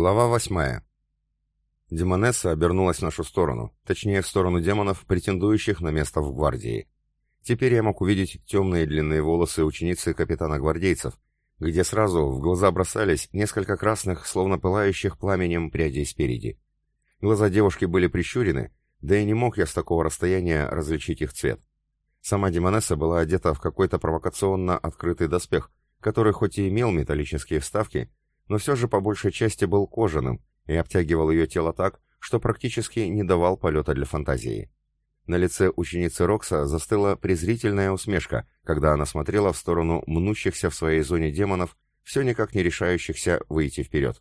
Глава восьмая. Демонесса обернулась в нашу сторону, точнее в сторону демонов, претендующих на место в гвардии. Теперь я мог увидеть темные длинные волосы ученицы капитана гвардейцев, где сразу в глаза бросались несколько красных, словно пылающих пламенем прядей спереди. Глаза девушки были прищурены, да и не мог я с такого расстояния различить их цвет. Сама Демонесса была одета в какой-то провокационно открытый доспех, который хоть и имел металлические вставки, но все же по большей части был кожаным и обтягивал ее тело так, что практически не давал полета для фантазии. На лице ученицы Рокса застыла презрительная усмешка, когда она смотрела в сторону мнущихся в своей зоне демонов, все никак не решающихся выйти вперед.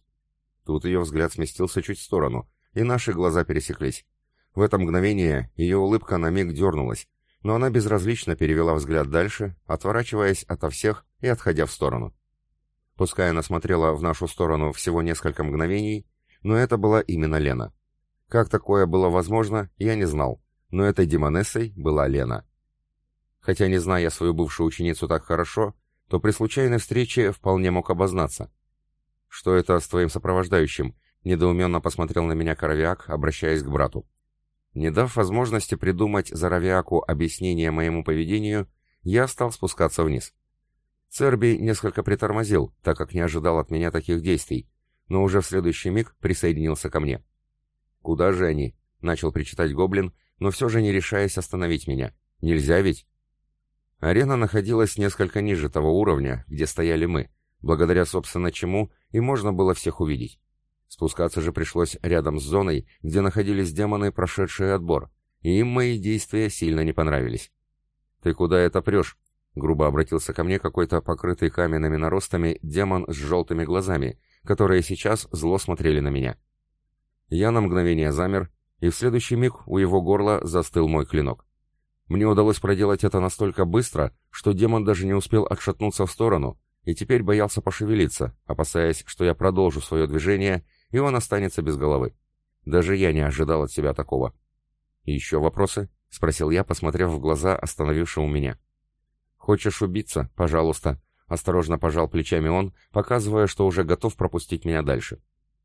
Тут ее взгляд сместился чуть в сторону, и наши глаза пересеклись. В это мгновение ее улыбка на миг дернулась, но она безразлично перевела взгляд дальше, отворачиваясь ото всех и отходя в сторону. Пускай она смотрела в нашу сторону всего несколько мгновений, но это была именно Лена. Как такое было возможно, я не знал, но этой демонессой была Лена. Хотя не зная свою бывшую ученицу так хорошо, то при случайной встрече вполне мог обознаться. «Что это с твоим сопровождающим?» — недоуменно посмотрел на меня Коровиак, обращаясь к брату. Не дав возможности придумать Заровиаку объяснение моему поведению, я стал спускаться вниз. Церби несколько притормозил, так как не ожидал от меня таких действий, но уже в следующий миг присоединился ко мне. «Куда же они?» — начал причитать гоблин, но все же не решаясь остановить меня. «Нельзя ведь?» Арена находилась несколько ниже того уровня, где стояли мы, благодаря, собственно, чему и можно было всех увидеть. Спускаться же пришлось рядом с зоной, где находились демоны, прошедшие отбор, и им мои действия сильно не понравились. «Ты куда это прешь?» Грубо обратился ко мне какой-то покрытый каменными наростами демон с желтыми глазами, которые сейчас зло смотрели на меня. Я на мгновение замер, и в следующий миг у его горла застыл мой клинок. Мне удалось проделать это настолько быстро, что демон даже не успел отшатнуться в сторону, и теперь боялся пошевелиться, опасаясь, что я продолжу свое движение, и он останется без головы. Даже я не ожидал от себя такого. «Еще вопросы?» — спросил я, посмотрев в глаза остановившего меня. «Хочешь убиться? Пожалуйста», — осторожно пожал плечами он, показывая, что уже готов пропустить меня дальше.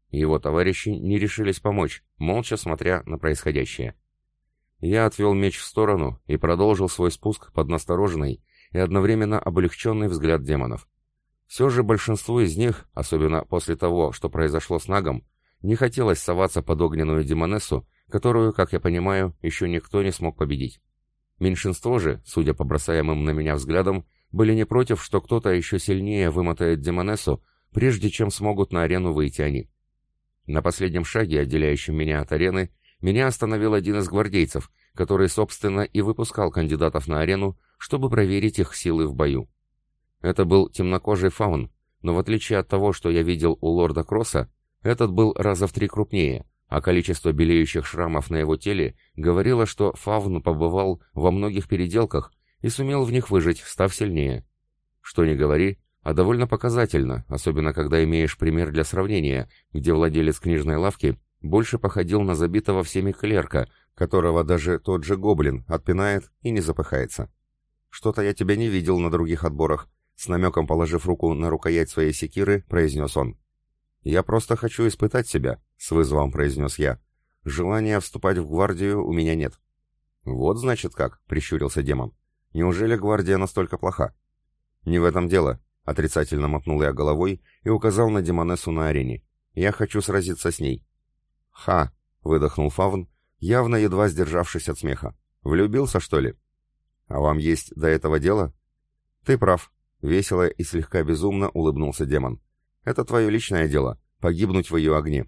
Его товарищи не решились помочь, молча смотря на происходящее. Я отвел меч в сторону и продолжил свой спуск под настороженный и одновременно облегченный взгляд демонов. Все же большинству из них, особенно после того, что произошло с Нагом, не хотелось соваться под огненную демонессу, которую, как я понимаю, еще никто не смог победить. Меньшинство же, судя по бросаемым на меня взглядам, были не против, что кто-то еще сильнее вымотает Демонессу, прежде чем смогут на арену выйти они. На последнем шаге, отделяющем меня от арены, меня остановил один из гвардейцев, который, собственно, и выпускал кандидатов на арену, чтобы проверить их силы в бою. Это был темнокожий фаун, но в отличие от того, что я видел у лорда Кросса, этот был раза в три крупнее, а количество белеющих шрамов на его теле говорило, что Фавн побывал во многих переделках и сумел в них выжить, став сильнее. Что ни говори, а довольно показательно, особенно когда имеешь пример для сравнения, где владелец книжной лавки больше походил на забитого всеми клерка, которого даже тот же гоблин отпинает и не запыхается. «Что-то я тебя не видел на других отборах», с намеком положив руку на рукоять своей секиры, произнес он. «Я просто хочу испытать себя», — с вызовом произнес я. «Желания вступать в гвардию у меня нет». «Вот, значит, как», — прищурился демон. «Неужели гвардия настолько плоха?» «Не в этом дело», — отрицательно мотнул я головой и указал на демонессу на арене. «Я хочу сразиться с ней». «Ха!» — выдохнул Фавн, явно едва сдержавшись от смеха. «Влюбился, что ли?» «А вам есть до этого дело?» «Ты прав», — весело и слегка безумно улыбнулся демон. Это твое личное дело — погибнуть в ее огне.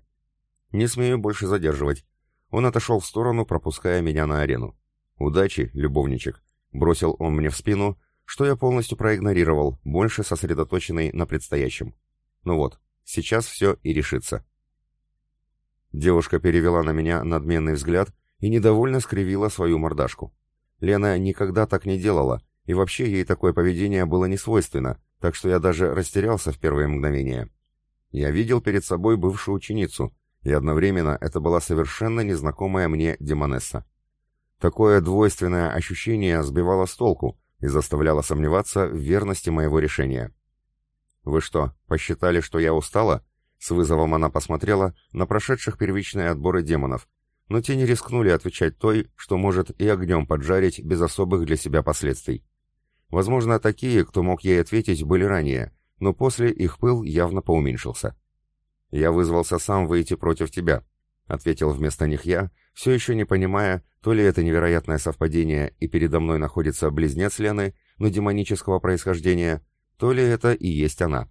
Не смею больше задерживать. Он отошел в сторону, пропуская меня на арену. «Удачи, любовничек», — бросил он мне в спину, что я полностью проигнорировал, больше сосредоточенный на предстоящем. Ну вот, сейчас все и решится. Девушка перевела на меня надменный взгляд и недовольно скривила свою мордашку. Лена никогда так не делала, и вообще ей такое поведение было не свойственно, так что я даже растерялся в первые мгновения. Я видел перед собой бывшую ученицу, и одновременно это была совершенно незнакомая мне Демонесса. Такое двойственное ощущение сбивало с толку и заставляло сомневаться в верности моего решения. «Вы что, посчитали, что я устала?» С вызовом она посмотрела на прошедших первичные отборы демонов, но те не рискнули отвечать той, что может и огнем поджарить без особых для себя последствий. Возможно, такие, кто мог ей ответить, были ранее, но после их пыл явно поуменьшился. «Я вызвался сам выйти против тебя», — ответил вместо них я, все еще не понимая, то ли это невероятное совпадение, и передо мной находится близнец Лены, но демонического происхождения, то ли это и есть она.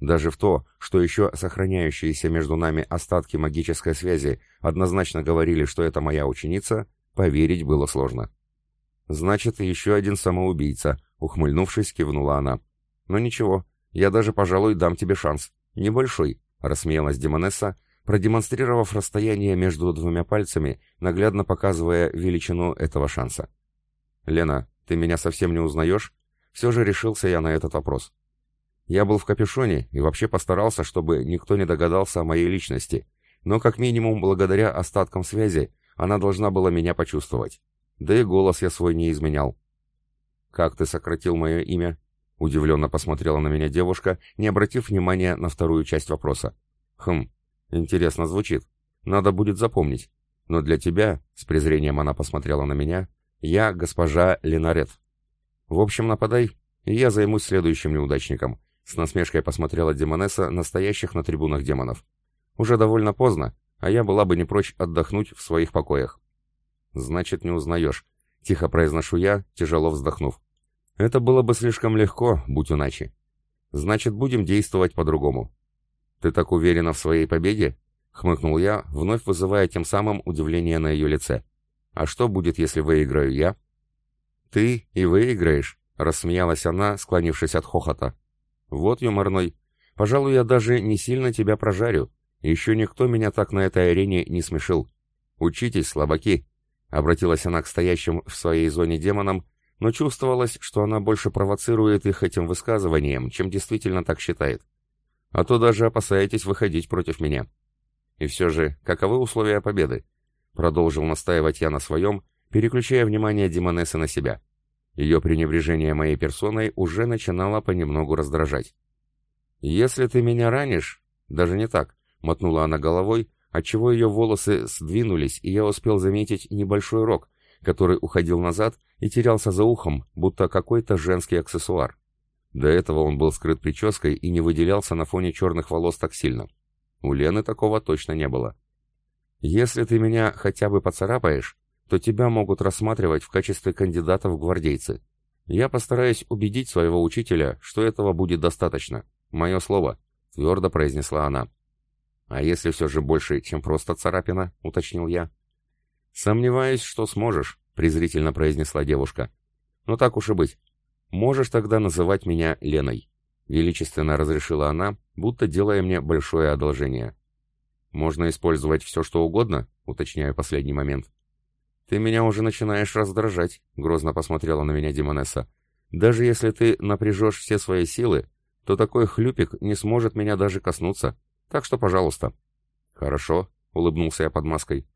Даже в то, что еще сохраняющиеся между нами остатки магической связи однозначно говорили, что это моя ученица, поверить было сложно. «Значит, еще один самоубийца», — ухмыльнувшись, кивнула она. «Но ничего, я даже, пожалуй, дам тебе шанс. Небольшой», — рассмеялась Демонесса, продемонстрировав расстояние между двумя пальцами, наглядно показывая величину этого шанса. «Лена, ты меня совсем не узнаешь?» Все же решился я на этот вопрос. Я был в капюшоне и вообще постарался, чтобы никто не догадался о моей личности, но как минимум благодаря остаткам связи она должна была меня почувствовать. Да и голос я свой не изменял. «Как ты сократил мое имя?» Удивленно посмотрела на меня девушка, не обратив внимания на вторую часть вопроса. «Хм, интересно звучит. Надо будет запомнить. Но для тебя, с презрением она посмотрела на меня, я госпожа Ленарет. В общем, нападай, и я займусь следующим неудачником. С насмешкой посмотрела Демонесса настоящих на трибунах демонов. Уже довольно поздно, а я была бы не прочь отдохнуть в своих покоях. Значит, не узнаешь. Тихо произношу я, тяжело вздохнув. Это было бы слишком легко, будь иначе. Значит, будем действовать по-другому. Ты так уверена в своей победе? Хмыкнул я, вновь вызывая тем самым удивление на ее лице. А что будет, если выиграю я? Ты и выиграешь, рассмеялась она, склонившись от хохота. Вот юморной. Пожалуй, я даже не сильно тебя прожарю. Еще никто меня так на этой арене не смешил. Учитесь, слабаки. Обратилась она к стоящим в своей зоне демонам, но чувствовалось, что она больше провоцирует их этим высказыванием, чем действительно так считает. А то даже опасаетесь выходить против меня. И все же, каковы условия победы? Продолжил настаивать я на своем, переключая внимание Демонессы на себя. Ее пренебрежение моей персоной уже начинало понемногу раздражать. «Если ты меня ранишь...» «Даже не так», — мотнула она головой, отчего ее волосы сдвинулись, и я успел заметить небольшой рог, который уходил назад и терялся за ухом, будто какой-то женский аксессуар. До этого он был скрыт прической и не выделялся на фоне черных волос так сильно. У Лены такого точно не было. «Если ты меня хотя бы поцарапаешь, то тебя могут рассматривать в качестве кандидата в гвардейцы. Я постараюсь убедить своего учителя, что этого будет достаточно. Мое слово», — твердо произнесла она. «А если все же больше, чем просто царапина?» — уточнил я. «Сомневаюсь, что сможешь», — презрительно произнесла девушка. «Ну так уж и быть. Можешь тогда называть меня Леной», — величественно разрешила она, будто делая мне большое одолжение. «Можно использовать все, что угодно?» — уточняю последний момент. «Ты меня уже начинаешь раздражать», — грозно посмотрела на меня Димонесса. «Даже если ты напряжешь все свои силы, то такой хлюпик не сможет меня даже коснуться. Так что, пожалуйста». «Хорошо», — улыбнулся я под маской.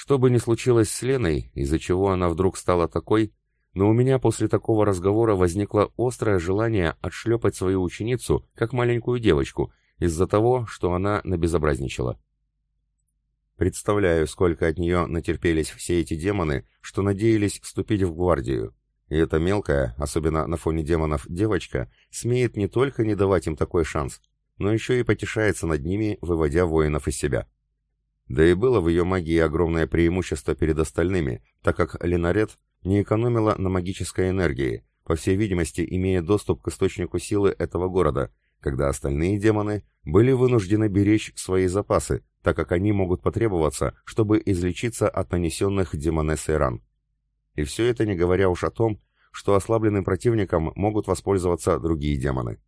Что бы ни случилось с Леной, из-за чего она вдруг стала такой, но у меня после такого разговора возникло острое желание отшлепать свою ученицу, как маленькую девочку, из-за того, что она набезобразничала. Представляю, сколько от нее натерпелись все эти демоны, что надеялись вступить в гвардию. И эта мелкая, особенно на фоне демонов, девочка, смеет не только не давать им такой шанс, но еще и потешается над ними, выводя воинов из себя. Да и было в ее магии огромное преимущество перед остальными, так как Ленарет не экономила на магической энергии, по всей видимости, имея доступ к источнику силы этого города, когда остальные демоны были вынуждены беречь свои запасы, так как они могут потребоваться, чтобы излечиться от нанесенных демонессой ран. И все это не говоря уж о том, что ослабленным противником могут воспользоваться другие демоны.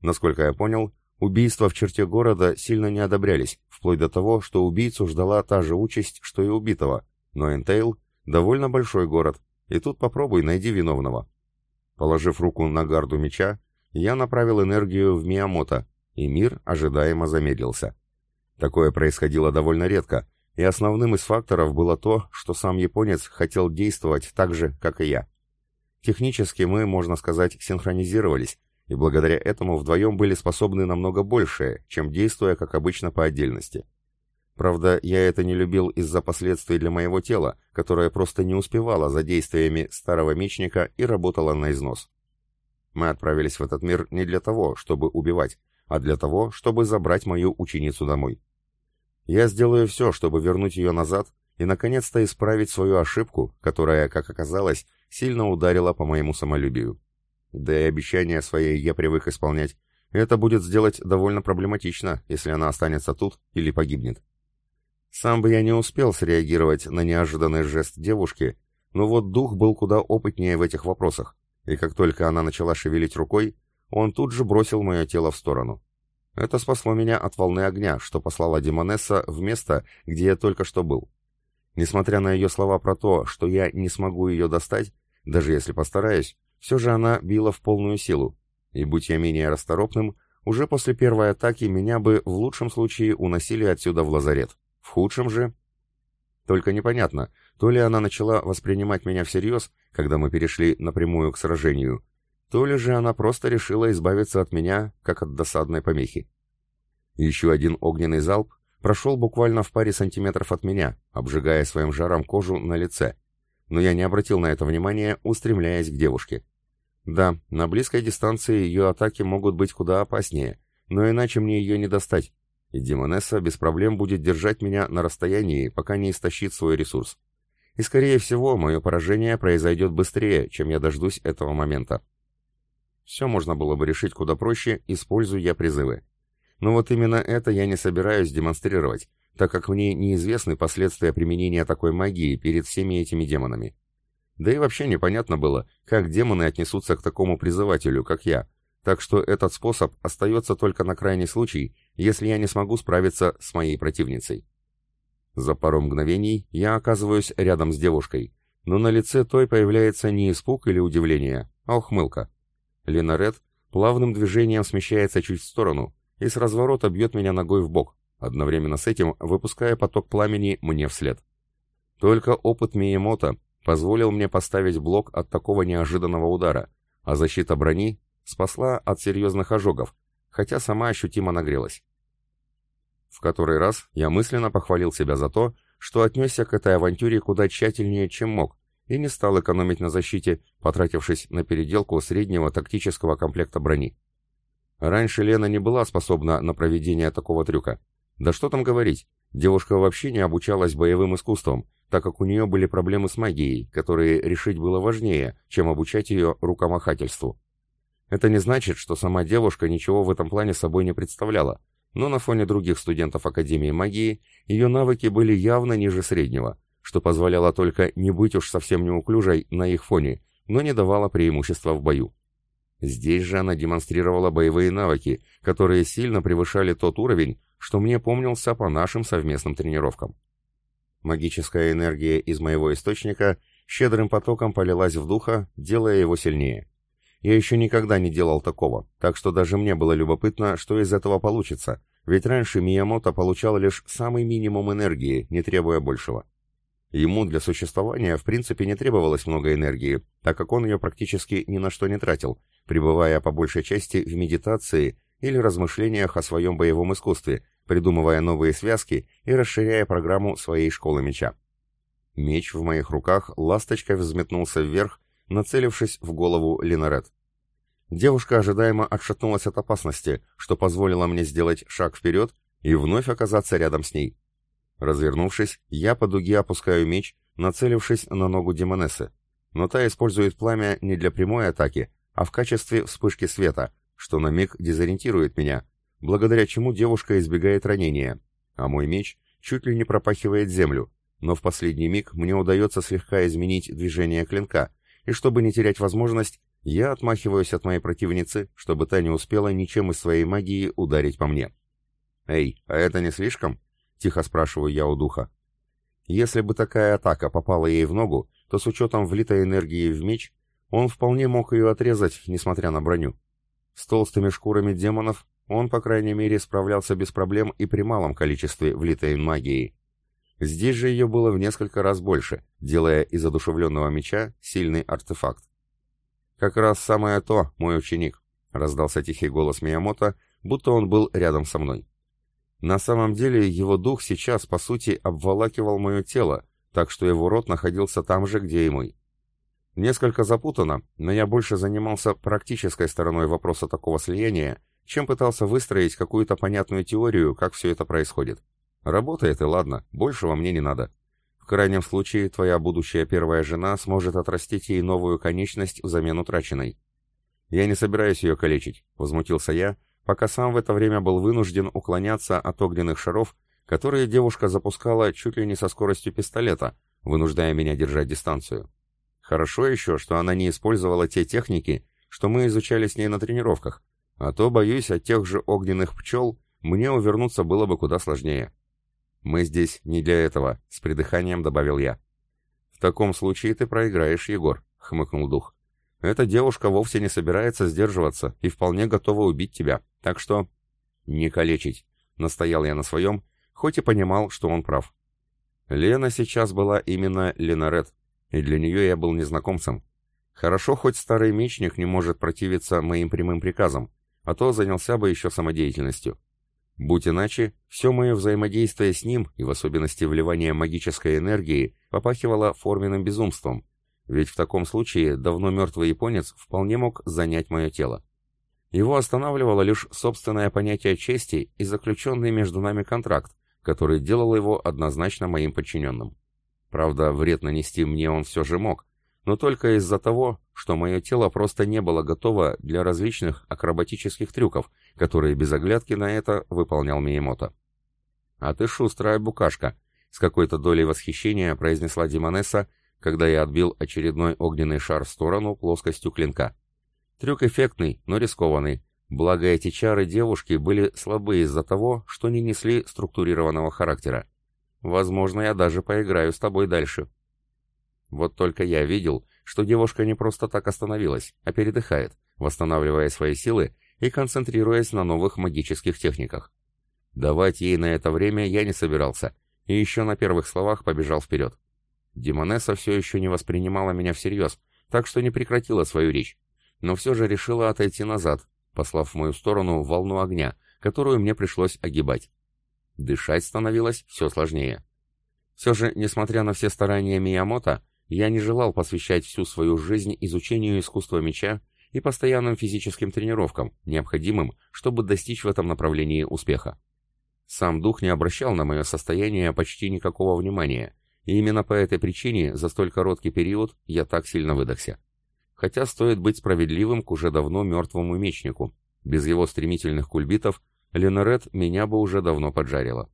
Насколько я понял, убийства в черте города сильно не одобрялись, вплоть до того, что убийцу ждала та же участь, что и убитого, но Энтейл — довольно большой город, и тут попробуй найди виновного. Положив руку на гарду меча, я направил энергию в Миямото, и мир ожидаемо замедлился. Такое происходило довольно редко, и основным из факторов было то, что сам японец хотел действовать так же, как и я. Технически мы, можно сказать, синхронизировались, и благодаря этому вдвоем были способны намного большее, чем действуя, как обычно, по отдельности. Правда, я это не любил из-за последствий для моего тела, которое просто не успевало за действиями старого мечника и работало на износ. Мы отправились в этот мир не для того, чтобы убивать, а для того, чтобы забрать мою ученицу домой. Я сделаю все, чтобы вернуть ее назад и, наконец-то, исправить свою ошибку, которая, как оказалось, сильно ударила по моему самолюбию. Да и обещания свои я привык исполнять. Это будет сделать довольно проблематично, если она останется тут или погибнет. Сам бы я не успел среагировать на неожиданный жест девушки, но вот дух был куда опытнее в этих вопросах, и как только она начала шевелить рукой, он тут же бросил мое тело в сторону. Это спасло меня от волны огня, что послала Демонесса в место, где я только что был. Несмотря на ее слова про то, что я не смогу ее достать, даже если постараюсь, все же она била в полную силу, и будь я менее расторопным, уже после первой атаки меня бы в лучшем случае уносили отсюда в лазарет. В худшем же... Только непонятно, то ли она начала воспринимать меня всерьез, когда мы перешли напрямую к сражению, то ли же она просто решила избавиться от меня, как от досадной помехи. Еще один огненный залп прошел буквально в паре сантиметров от меня, обжигая своим жаром кожу на лице, но я не обратил на это внимания, устремляясь к девушке. Да, на близкой дистанции ее атаки могут быть куда опаснее, но иначе мне ее не достать, и Демонесса без проблем будет держать меня на расстоянии, пока не истощит свой ресурс. И, скорее всего, мое поражение произойдет быстрее, чем я дождусь этого момента. Все можно было бы решить куда проще, используя я призывы. Но вот именно это я не собираюсь демонстрировать, так как мне неизвестны последствия применения такой магии перед всеми этими демонами. Да и вообще непонятно было, как демоны отнесутся к такому призывателю, как я, так что этот способ остается только на крайний случай, если я не смогу справиться с моей противницей. За пару мгновений я оказываюсь рядом с девушкой, но на лице той появляется не испуг или удивление, а ухмылка. Ленарет плавным движением смещается чуть в сторону и с разворота бьет меня ногой в бок, одновременно с этим выпуская поток пламени мне вслед. Только опыт Миемота позволил мне поставить блок от такого неожиданного удара, а защита брони спасла от серьезных ожогов, хотя сама ощутимо нагрелась. В который раз я мысленно похвалил себя за то, что отнесся к этой авантюре куда тщательнее, чем мог, и не стал экономить на защите, потратившись на переделку среднего тактического комплекта брони. Раньше Лена не была способна на проведение такого трюка. Да что там говорить, девушка вообще не обучалась боевым искусствам, так как у нее были проблемы с магией, которые решить было важнее, чем обучать ее рукомахательству. Это не значит, что сама девушка ничего в этом плане собой не представляла, но на фоне других студентов Академии магии ее навыки были явно ниже среднего, что позволяло только не быть уж совсем неуклюжей на их фоне, но не давало преимущества в бою. Здесь же она демонстрировала боевые навыки, которые сильно превышали тот уровень, что мне помнился по нашим совместным тренировкам. Магическая энергия из моего источника щедрым потоком полилась в духа, делая его сильнее. Я еще никогда не делал такого, так что даже мне было любопытно, что из этого получится, ведь раньше Миямото получал лишь самый минимум энергии, не требуя большего. Ему для существования в принципе не требовалось много энергии, так как он ее практически ни на что не тратил, пребывая по большей части в медитации или размышлениях о своем боевом искусстве, придумывая новые связки и расширяя программу своей школы меча. Меч в моих руках ласточкой взметнулся вверх, нацелившись в голову Линарет. Девушка ожидаемо отшатнулась от опасности, что позволило мне сделать шаг вперед и вновь оказаться рядом с ней. Развернувшись, я по дуге опускаю меч, нацелившись на ногу Демонессы, но та использует пламя не для прямой атаки, а в качестве вспышки света, что на миг дезориентирует меня, благодаря чему девушка избегает ранения, а мой меч чуть ли не пропахивает землю, но в последний миг мне удается слегка изменить движение клинка, и чтобы не терять возможность, я отмахиваюсь от моей противницы, чтобы та не успела ничем из своей магии ударить по мне. «Эй, а это не слишком?» — тихо спрашиваю я у духа. Если бы такая атака попала ей в ногу, то с учетом влитой энергии в меч, он вполне мог ее отрезать, несмотря на броню. С толстыми шкурами демонов он, по крайней мере, справлялся без проблем и при малом количестве влитой магии. Здесь же ее было в несколько раз больше, делая из одушевленного меча сильный артефакт. Как раз самое то, мой ученик. — раздался тихий голос Миямото, будто он был рядом со мной. На самом деле его дух сейчас, по сути, обволакивал мое тело, так что его рот находился там же, где и мой. Несколько запутанно, но я больше занимался практической стороной вопроса такого слияния, чем пытался выстроить какую-то понятную теорию, как все это происходит. Работает и ладно, большего мне не надо. В крайнем случае, твоя будущая первая жена сможет отрастить ей новую конечность взамен утраченной. Я не собираюсь ее калечить, возмутился я, пока сам в это время был вынужден уклоняться от огненных шаров, которые девушка запускала чуть ли не со скоростью пистолета, вынуждая меня держать дистанцию. Хорошо еще, что она не использовала те техники, что мы изучали с ней на тренировках, а то, боюсь, от тех же огненных пчел мне увернуться было бы куда сложнее. «Мы здесь не для этого», — с придыханием добавил я. «В таком случае ты проиграешь, Егор», — хмыкнул дух. «Эта девушка вовсе не собирается сдерживаться и вполне готова убить тебя, так что...» «Не калечить», — настоял я на своем, хоть и понимал, что он прав. Лена сейчас была именно Ленарет, и для нее я был незнакомцем. Хорошо, хоть старый мечник не может противиться моим прямым приказам, а то занялся бы еще самодеятельностью. Будь иначе, все мое взаимодействие с ним, и в особенности вливание магической энергии, попахивало форменным безумством, ведь в таком случае давно мертвый японец вполне мог занять мое тело. Его останавливало лишь собственное понятие чести и заключенный между нами контракт, который делал его однозначно моим подчиненным. Правда, вред нанести мне он все же мог, но только из-за того, что мое тело просто не было готово для различных акробатических трюков, которые без оглядки на это выполнял Миемото. «А ты шустрая букашка», — с какой-то долей восхищения произнесла Димонесса, когда я отбил очередной огненный шар в сторону плоскостью клинка. Трюк эффектный, но рискованный, благо эти чары девушки были слабы из-за того, что не несли структурированного характера. Возможно, я даже поиграю с тобой дальше. Вот только я видел, что девушка не просто так остановилась, а передыхает, восстанавливая свои силы и концентрируясь на новых магических техниках. Давать ей на это время я не собирался, и еще на первых словах побежал вперед. Демонесса все еще не воспринимала меня всерьез, так что не прекратила свою речь, но все же решила отойти назад, послав в мою сторону волну огня, которую мне пришлось огибать. Дышать становилось все сложнее. Все же, несмотря на все старания Миямото, я не желал посвящать всю свою жизнь изучению искусства меча и постоянным физическим тренировкам, необходимым, чтобы достичь в этом направлении успеха. Сам дух не обращал на мое состояние почти никакого внимания, и именно по этой причине за столь короткий период я так сильно выдохся. Хотя стоит быть справедливым к уже давно мертвому мечнику. Без его стремительных кульбитов Ленарет меня бы уже давно поджарила.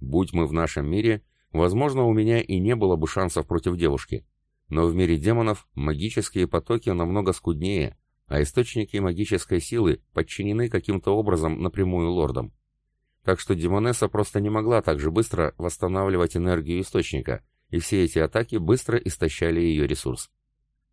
Будь мы в нашем мире, Возможно, у меня и не было бы шансов против девушки, но в мире демонов магические потоки намного скуднее, а источники магической силы подчинены каким-то образом напрямую лордам. Так что Демонесса просто не могла так же быстро восстанавливать энергию источника, и все эти атаки быстро истощали ее ресурс.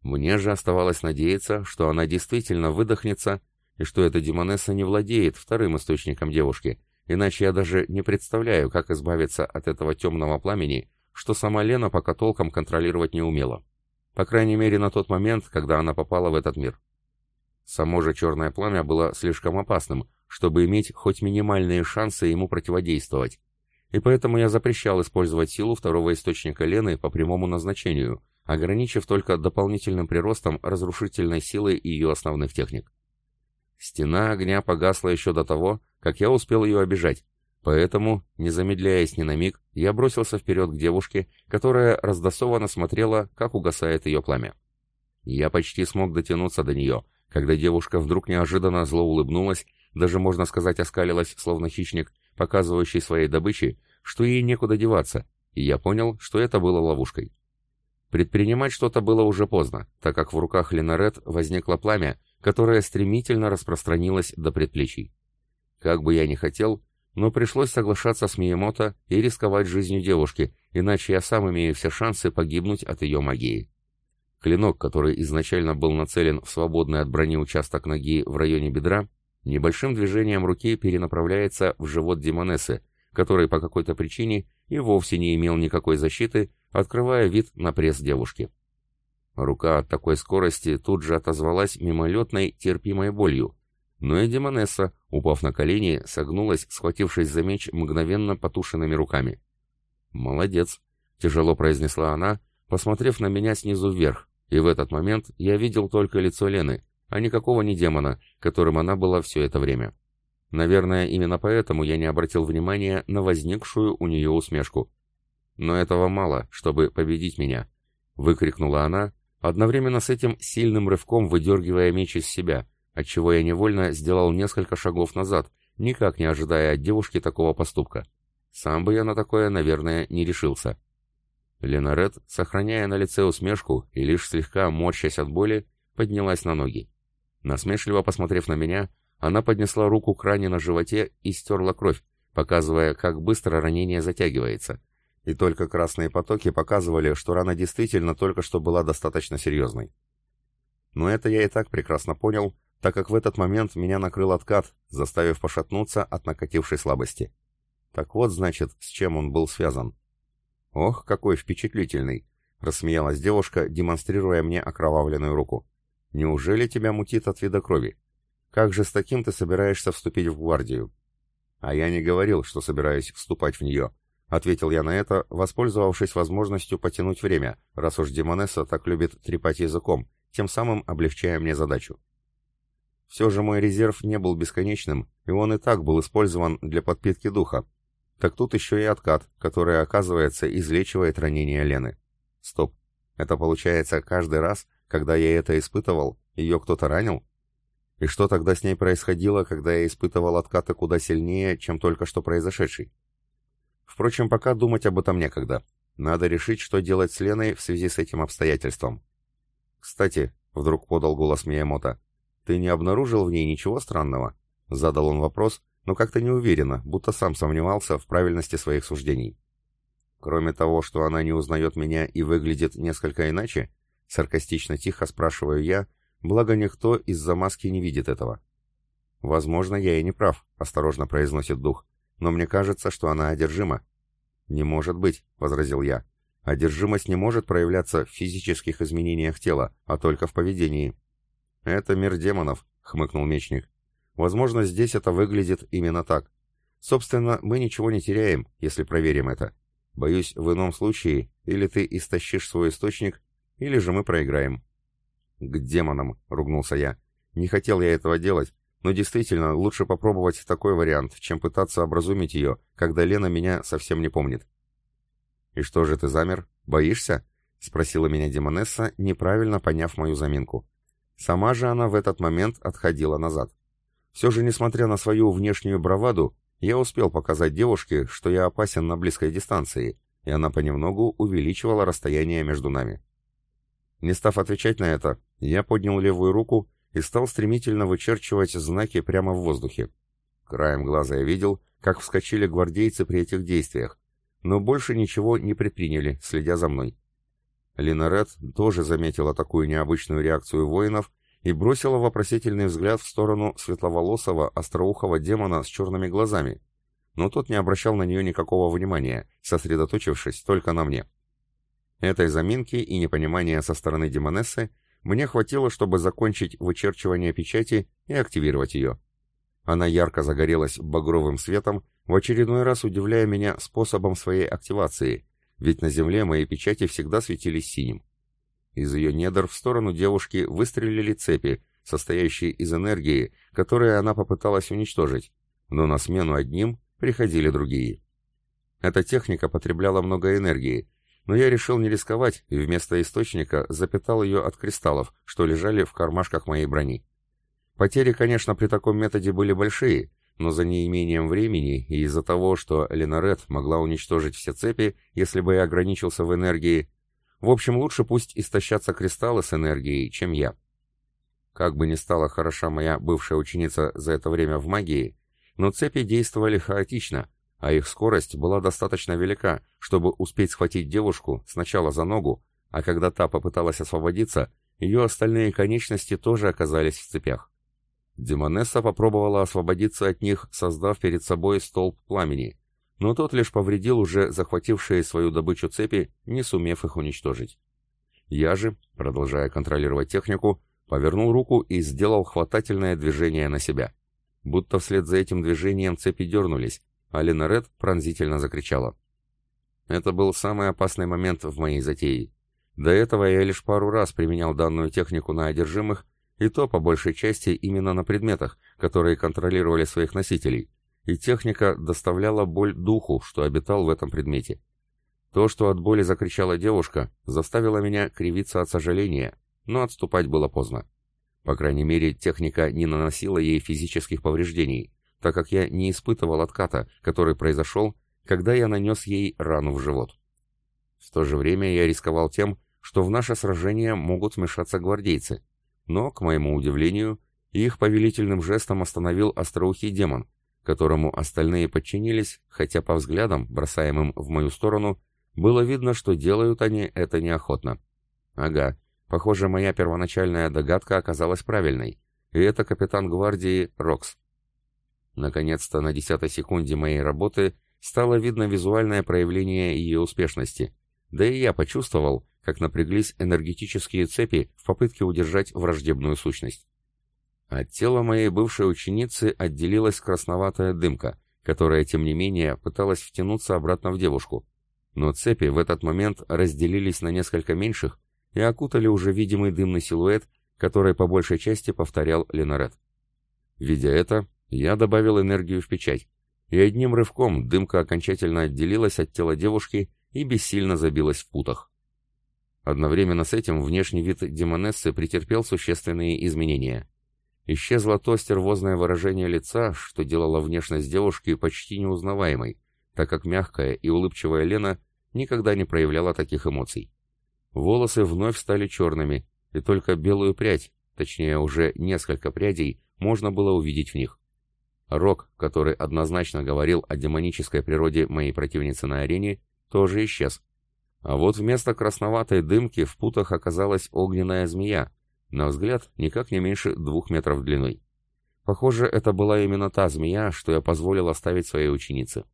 Мне же оставалось надеяться, что она действительно выдохнется, и что эта Демонесса не владеет вторым источником девушки, Иначе я даже не представляю, как избавиться от этого темного пламени, что сама Лена пока толком контролировать не умела. По крайней мере, на тот момент, когда она попала в этот мир. Само же черное пламя было слишком опасным, чтобы иметь хоть минимальные шансы ему противодействовать. И поэтому я запрещал использовать силу второго источника Лены по прямому назначению, ограничив только дополнительным приростом разрушительной силы ее основных техник. Стена огня погасла еще до того, как я успел ее обижать, поэтому, не замедляясь ни на миг, я бросился вперед к девушке, которая раздосованно смотрела, как угасает ее пламя. Я почти смог дотянуться до нее, когда девушка вдруг неожиданно зло улыбнулась, даже, можно сказать, оскалилась, словно хищник, показывающий своей добыче, что ей некуда деваться, и я понял, что это было ловушкой. Предпринимать что-то было уже поздно, так как в руках Ленарет возникло пламя, которое стремительно распространилось до предплечий. Как бы я ни хотел, но пришлось соглашаться с Миемото и рисковать жизнью девушки, иначе я сам имею все шансы погибнуть от ее магии. Клинок, который изначально был нацелен в свободный от брони участок ноги в районе бедра, небольшим движением руки перенаправляется в живот Демонессы, который по какой-то причине и вовсе не имел никакой защиты, открывая вид на пресс девушки. Рука от такой скорости тут же отозвалась мимолетной терпимой болью. Но и Демонесса, упав на колени, согнулась, схватившись за меч мгновенно потушенными руками. «Молодец», — тяжело произнесла она, посмотрев на меня снизу вверх, и в этот момент я видел только лицо Лены, а никакого не демона, которым она была все это время. Наверное, именно поэтому я не обратил внимания на возникшую у нее усмешку. «Но этого мало, чтобы победить меня», — выкрикнула она, одновременно с этим сильным рывком выдергивая меч из себя, отчего я невольно сделал несколько шагов назад, никак не ожидая от девушки такого поступка. Сам бы я на такое, наверное, не решился. Ленарет, сохраняя на лице усмешку и лишь слегка морщась от боли, поднялась на ноги. Насмешливо посмотрев на меня, она поднесла руку к ране на животе и стерла кровь, показывая, как быстро ранение затягивается. И только красные потоки показывали, что рана действительно только что была достаточно серьезной. Но это я и так прекрасно понял, так как в этот момент меня накрыл откат, заставив пошатнуться от накатившей слабости. Так вот, значит, с чем он был связан. «Ох, какой впечатлительный!» — рассмеялась девушка, демонстрируя мне окровавленную руку. «Неужели тебя мутит от вида крови? Как же с таким ты собираешься вступить в гвардию?» «А я не говорил, что собираюсь вступать в нее», — ответил я на это, воспользовавшись возможностью потянуть время, раз уж Демонесса так любит трепать языком, тем самым облегчая мне задачу. Все же мой резерв не был бесконечным, и он и так был использован для подпитки духа, так тут еще и откат, который, оказывается, излечивает ранение Лены. Стоп. Это получается каждый раз, когда я это испытывал, ее кто-то ранил? И что тогда с ней происходило, когда я испытывал откаты куда сильнее, чем только что произошедший? Впрочем, пока думать об этом некогда. Надо решить, что делать с Леной в связи с этим обстоятельством. «Кстати», — вдруг подал голос Миямото, — «ты не обнаружил в ней ничего странного?» Задал он вопрос, но как-то неуверенно, будто сам сомневался в правильности своих суждений. Кроме того, что она не узнает меня и выглядит несколько иначе, саркастично тихо спрашиваю я, благо никто из-за маски не видит этого. «Возможно, я и не прав», — осторожно произносит дух, «но мне кажется, что она одержима». «Не может быть», — возразил я. «Одержимость не может проявляться в физических изменениях тела, а только в поведении». «Это мир демонов», — хмыкнул мечник. Возможно, здесь это выглядит именно так. Собственно, мы ничего не теряем, если проверим это. Боюсь, в ином случае или ты истощишь свой источник, или же мы проиграем. К демонам, ругнулся я. Не хотел я этого делать, но действительно лучше попробовать такой вариант, чем пытаться образумить ее, когда Лена меня совсем не помнит. «И что же ты замер? Боишься?» — спросила меня Демонесса, неправильно поняв мою заминку. Сама же она в этот момент отходила назад. Все же, несмотря на свою внешнюю браваду, я успел показать девушке, что я опасен на близкой дистанции, и она понемногу увеличивала расстояние между нами. Не став отвечать на это, я поднял левую руку и стал стремительно вычерчивать знаки прямо в воздухе. Краем глаза я видел, как вскочили гвардейцы при этих действиях, но больше ничего не предприняли, следя за мной. Линарет тоже заметила такую необычную реакцию воинов и бросила вопросительный взгляд в сторону светловолосого, остроухого демона с черными глазами, но тот не обращал на нее никакого внимания, сосредоточившись только на мне. Этой заминки и непонимания со стороны демонессы мне хватило, чтобы закончить вычерчивание печати и активировать ее. Она ярко загорелась багровым светом, в очередной раз удивляя меня способом своей активации, ведь на земле мои печати всегда светились синим. Из ее недр в сторону девушки выстрелили цепи, состоящие из энергии, которые она попыталась уничтожить, но на смену одним приходили другие. Эта техника потребляла много энергии, но я решил не рисковать и вместо источника запитал ее от кристаллов, что лежали в кармашках моей брони. Потери, конечно, при таком методе были большие, но за неимением времени и из-за того, что Ленарет могла уничтожить все цепи, если бы я ограничился в энергии, в общем, лучше пусть истощатся кристаллы с энергией, чем я. Как бы ни стала хороша моя бывшая ученица за это время в магии, но цепи действовали хаотично, а их скорость была достаточно велика, чтобы успеть схватить девушку сначала за ногу, а когда та попыталась освободиться, ее остальные конечности тоже оказались в цепях. Демонесса попробовала освободиться от них, создав перед собой столб пламени, но тот лишь повредил уже захватившие свою добычу цепи, не сумев их уничтожить. Я же, продолжая контролировать технику, повернул руку и сделал хватательное движение на себя. Будто вслед за этим движением цепи дернулись, а Ленарет пронзительно закричала. Это был самый опасный момент в моей затее. До этого я лишь пару раз применял данную технику на одержимых, и то по большей части именно на предметах, которые контролировали своих носителей, и техника доставляла боль духу, что обитал в этом предмете. То, что от боли закричала девушка, заставило меня кривиться от сожаления, но отступать было поздно. По крайней мере, техника не наносила ей физических повреждений, так как я не испытывал отката, который произошел, когда я нанес ей рану в живот. В то же время я рисковал тем, что в наше сражение могут вмешаться гвардейцы, но, к моему удивлению, их повелительным жестом остановил остроухий демон, которому остальные подчинились, хотя по взглядам, бросаемым в мою сторону, было видно, что делают они это неохотно. Ага, похоже, моя первоначальная догадка оказалась правильной, и это капитан гвардии Рокс. Наконец-то на десятой секунде моей работы стало видно визуальное проявление ее успешности, да и я почувствовал, как напряглись энергетические цепи в попытке удержать враждебную сущность. От тела моей бывшей ученицы отделилась красноватая дымка, которая, тем не менее, пыталась втянуться обратно в девушку. Но цепи в этот момент разделились на несколько меньших и окутали уже видимый дымный силуэт, который по большей части повторял Ленарет. Видя это, я добавил энергию в печать, и одним рывком дымка окончательно отделилась от тела девушки и бессильно забилась в путах. Одновременно с этим внешний вид демонессы претерпел существенные изменения. Исчезло то стервозное выражение лица, что делало внешность девушки почти неузнаваемой, так как мягкая и улыбчивая Лена никогда не проявляла таких эмоций. Волосы вновь стали черными, и только белую прядь, точнее уже несколько прядей, можно было увидеть в них. Рок, который однозначно говорил о демонической природе моей противницы на арене, тоже исчез. А вот вместо красноватой дымки в путах оказалась огненная змея, на взгляд, никак не меньше двух метров длиной. Похоже, это была именно та змея, что я позволил оставить своей ученице.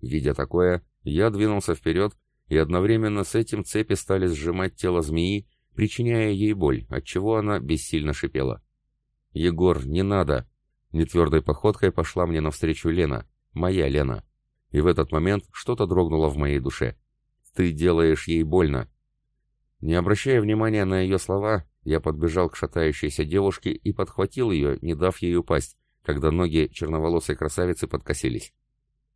Видя такое, я двинулся вперед, и одновременно с этим цепи стали сжимать тело змеи, причиняя ей боль, отчего она бессильно шипела. «Егор, не надо!» Нетвердой походкой пошла мне навстречу Лена, моя Лена. И в этот момент что-то дрогнуло в моей душе. «Ты делаешь ей больно!» Не обращая внимания на ее слова, я подбежал к шатающейся девушке и подхватил ее, не дав ей упасть, когда ноги черноволосой красавицы подкосились.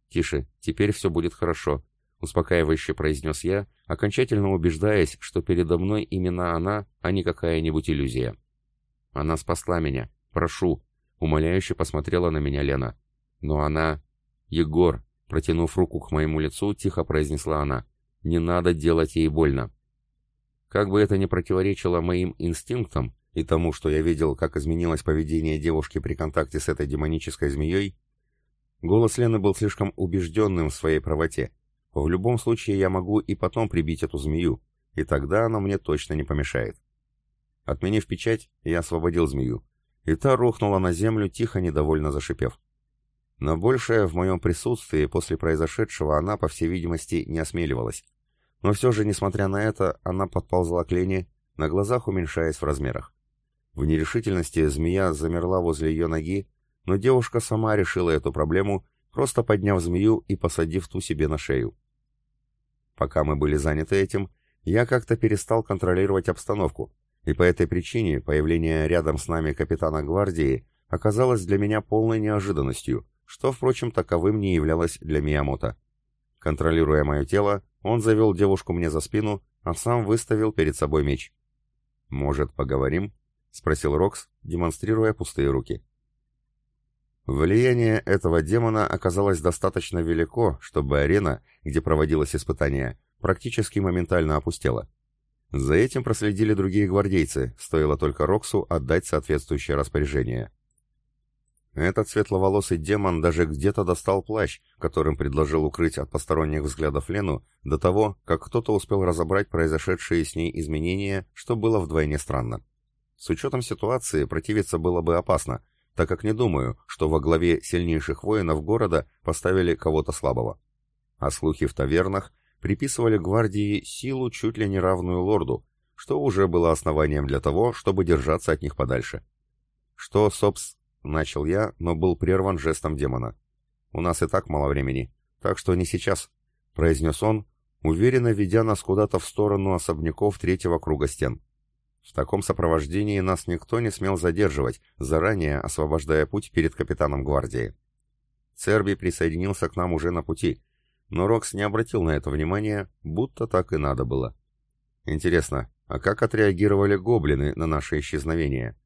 «Тише, теперь все будет хорошо», — успокаивающе произнес я, окончательно убеждаясь, что передо мной именно она, а не какая-нибудь иллюзия. «Она спасла меня. Прошу», — умоляюще посмотрела на меня Лена. «Но она...» «Егор», — протянув руку к моему лицу, тихо произнесла она. «Не надо делать ей больно». Как бы это ни противоречило моим инстинктам и тому, что я видел, как изменилось поведение девушки при контакте с этой демонической змеей, голос Лены был слишком убежденным в своей правоте. В любом случае я могу и потом прибить эту змею, и тогда она мне точно не помешает. Отменив печать, я освободил змею, и та рухнула на землю, тихо недовольно зашипев. Но большее в моем присутствии после произошедшего она, по всей видимости, не осмеливалась. Но все же, несмотря на это, она подползла к Лене, на глазах уменьшаясь в размерах. В нерешительности змея замерла возле ее ноги, но девушка сама решила эту проблему, просто подняв змею и посадив ту себе на шею. Пока мы были заняты этим, я как-то перестал контролировать обстановку, и по этой причине появление рядом с нами капитана гвардии оказалось для меня полной неожиданностью, что, впрочем, таковым не являлось для Миямото. Контролируя мое тело, он завел девушку мне за спину, а сам выставил перед собой меч. «Может, поговорим?» — спросил Рокс, демонстрируя пустые руки. Влияние этого демона оказалось достаточно велико, чтобы арена, где проводилось испытание, практически моментально опустела. За этим проследили другие гвардейцы, стоило только Роксу отдать соответствующее распоряжение. Этот светловолосый демон даже где-то достал плащ, которым предложил укрыть от посторонних взглядов Лену до того, как кто-то успел разобрать произошедшие с ней изменения, что было вдвойне странно. С учетом ситуации противиться было бы опасно, так как не думаю, что во главе сильнейших воинов города поставили кого-то слабого. А слухи в тавернах приписывали гвардии силу чуть ли не равную лорду, что уже было основанием для того, чтобы держаться от них подальше. «Что, собс...» — начал я, но был прерван жестом демона. «У нас и так мало времени, так что не сейчас», — произнес он, уверенно ведя нас куда-то в сторону особняков третьего круга стен. В таком сопровождении нас никто не смел задерживать, заранее освобождая путь перед капитаном гвардии. Церби присоединился к нам уже на пути, но Рокс не обратил на это внимания, будто так и надо было. Интересно, а как отреагировали гоблины на наше исчезновение?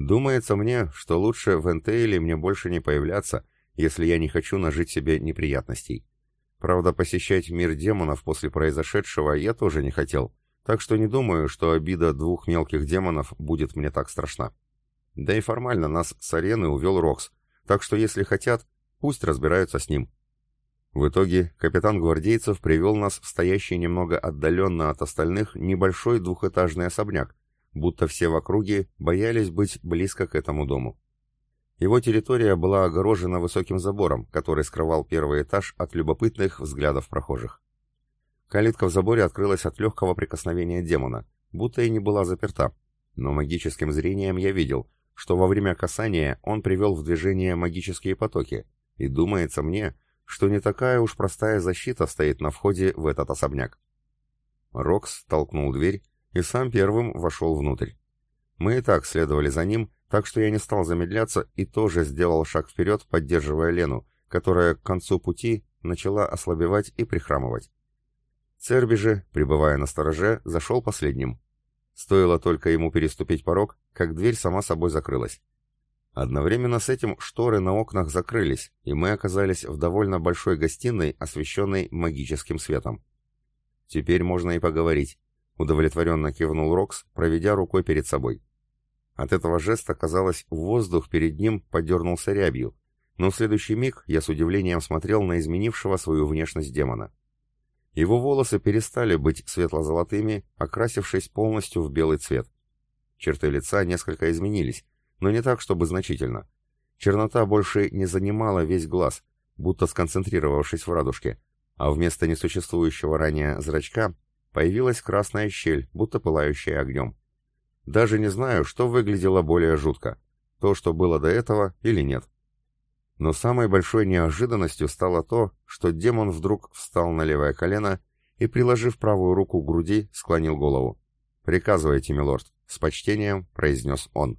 Думается мне, что лучше в Энтейле мне больше не появляться, если я не хочу нажить себе неприятностей. Правда, посещать мир демонов после произошедшего я тоже не хотел, так что не думаю, что обида двух мелких демонов будет мне так страшна. Да и формально нас с арены увел Рокс, так что если хотят, пусть разбираются с ним. В итоге капитан гвардейцев привел нас в стоящий немного отдаленно от остальных небольшой двухэтажный особняк, будто все в округе боялись быть близко к этому дому. Его территория была огорожена высоким забором, который скрывал первый этаж от любопытных взглядов прохожих. Калитка в заборе открылась от легкого прикосновения демона, будто и не была заперта, но магическим зрением я видел, что во время касания он привел в движение магические потоки, и думается мне, что не такая уж простая защита стоит на входе в этот особняк. Рокс толкнул дверь и сам первым вошел внутрь. Мы и так следовали за ним, так что я не стал замедляться и тоже сделал шаг вперед, поддерживая Лену, которая к концу пути начала ослабевать и прихрамывать. Церби же, пребывая на стороже, зашел последним. Стоило только ему переступить порог, как дверь сама собой закрылась. Одновременно с этим шторы на окнах закрылись, и мы оказались в довольно большой гостиной, освещенной магическим светом. «Теперь можно и поговорить», — удовлетворенно кивнул Рокс, проведя рукой перед собой. От этого жеста, казалось, воздух перед ним подернулся рябью, но в следующий миг я с удивлением смотрел на изменившего свою внешность демона. Его волосы перестали быть светло-золотыми, окрасившись полностью в белый цвет. Черты лица несколько изменились, но не так, чтобы значительно. Чернота больше не занимала весь глаз, будто сконцентрировавшись в радужке, а вместо несуществующего ранее зрачка появилась красная щель, будто пылающая огнем. Даже не знаю, что выглядело более жутко, то, что было до этого или нет. Но самой большой неожиданностью стало то, что демон вдруг встал на левое колено и, приложив правую руку к груди, склонил голову. «Приказывайте, милорд», — с почтением произнес он.